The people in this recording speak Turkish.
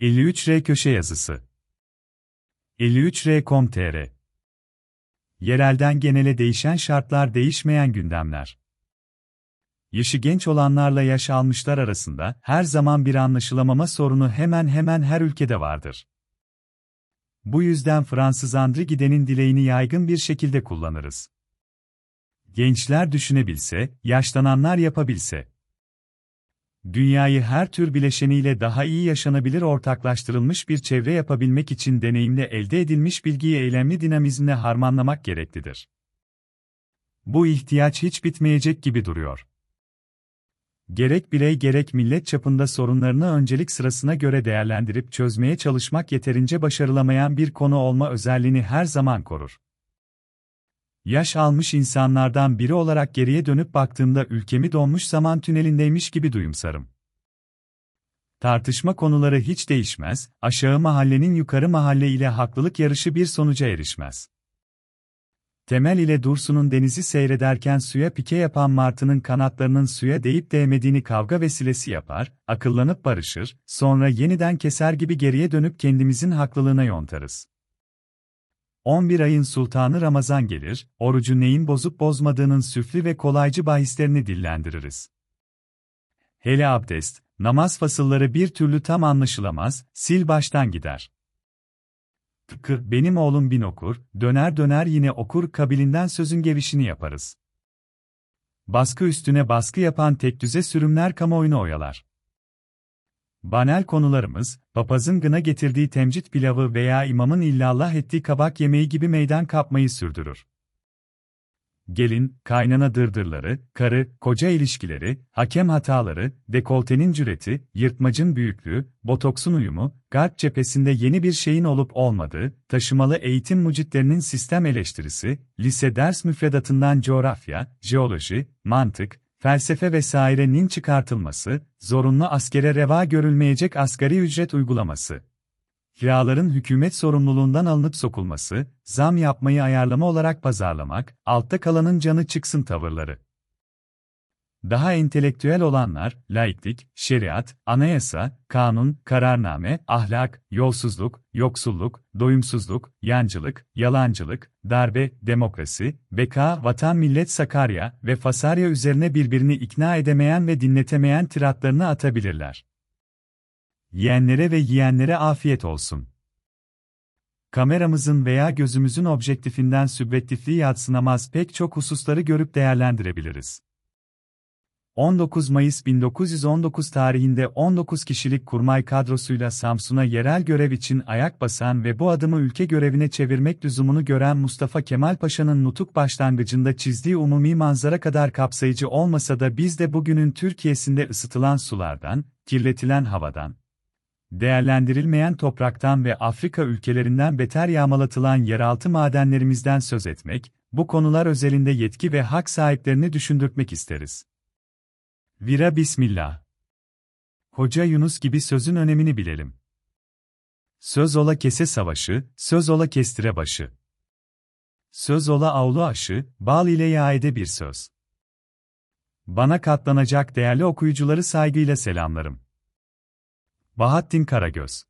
53R Köşe Yazısı 53R.com.tr Yerelden genele değişen şartlar değişmeyen gündemler. Yaşı genç olanlarla yaş almışlar arasında her zaman bir anlaşılamama sorunu hemen hemen her ülkede vardır. Bu yüzden Fransız Andri Gide'nin dileğini yaygın bir şekilde kullanırız. Gençler düşünebilse, yaşlananlar yapabilse. Dünyayı her tür bileşeniyle daha iyi yaşanabilir ortaklaştırılmış bir çevre yapabilmek için deneyimle elde edilmiş bilgiyi eylemli dinamizmle harmanlamak gereklidir. Bu ihtiyaç hiç bitmeyecek gibi duruyor. Gerek birey gerek millet çapında sorunlarını öncelik sırasına göre değerlendirip çözmeye çalışmak yeterince başarılamayan bir konu olma özelliğini her zaman korur. Yaş almış insanlardan biri olarak geriye dönüp baktığımda ülkemi donmuş zaman tünelindeymiş gibi duyumsarım. Tartışma konuları hiç değişmez, aşağı mahallenin yukarı mahalle ile haklılık yarışı bir sonuca erişmez. Temel ile Dursun'un denizi seyrederken suya pike yapan martının kanatlarının suya değip değmediğini kavga vesilesi yapar, akıllanıp barışır, sonra yeniden keser gibi geriye dönüp kendimizin haklılığına yontarız. 11 ayın sultanı Ramazan gelir, orucu neyin bozup bozmadığının süflü ve kolaycı bahislerini dillendiririz. Hele abdest, namaz fasılları bir türlü tam anlaşılamaz, sil baştan gider. Tıpkı benim oğlum bin okur, döner döner yine okur kabilinden sözün gevişini yaparız. Baskı üstüne baskı yapan tek düze sürümler kamuoyunu oyalar. Banel konularımız, papazın gına getirdiği temcit pilavı veya imamın illallah ettiği kabak yemeği gibi meydan kapmayı sürdürür. Gelin, kaynana dırdırları, karı, koca ilişkileri, hakem hataları, dekoltenin cüreti, yırtmacın büyüklüğü, botoksun uyumu, garp cephesinde yeni bir şeyin olup olmadığı, taşımalı eğitim mucitlerinin sistem eleştirisi, lise ders müfredatından coğrafya, jeoloji, mantık, felsefe vesairenin çıkartılması, zorunlu askere reva görülmeyecek asgari ücret uygulaması. Kiraların hükümet sorumluluğundan alınıp sokulması, zam yapmayı ayarlama olarak pazarlamak, altta kalanın canı çıksın tavırları. Daha entelektüel olanlar, laiklik, şeriat, anayasa, kanun, kararname, ahlak, yolsuzluk, yoksulluk, doyumsuzluk, yancılık, yalancılık, darbe, demokrasi, beka, vatan millet Sakarya ve Fasarya üzerine birbirini ikna edemeyen ve dinletemeyen tiratlarını atabilirler. Yiyenlere ve yiyenlere afiyet olsun. Kameramızın veya gözümüzün objektifinden sübjektifliği yatsınamaz pek çok hususları görüp değerlendirebiliriz. 19 Mayıs 1919 tarihinde 19 kişilik kurmay kadrosuyla Samsun'a yerel görev için ayak basan ve bu adımı ülke görevine çevirmek lüzumunu gören Mustafa Kemal Paşa'nın nutuk başlangıcında çizdiği umumi manzara kadar kapsayıcı olmasa da biz de bugünün Türkiye'sinde ısıtılan sulardan, kirletilen havadan, değerlendirilmeyen topraktan ve Afrika ülkelerinden beter yağmalatılan yeraltı madenlerimizden söz etmek, bu konular özelinde yetki ve hak sahiplerini düşündürtmek isteriz. Vira Bismillah. Hoca Yunus gibi sözün önemini bilelim. Söz ola kese savaşı, söz ola kestire başı. Söz ola avlu aşı, bal ile yaede bir söz. Bana katlanacak değerli okuyucuları saygıyla selamlarım. Bahattin Karagöz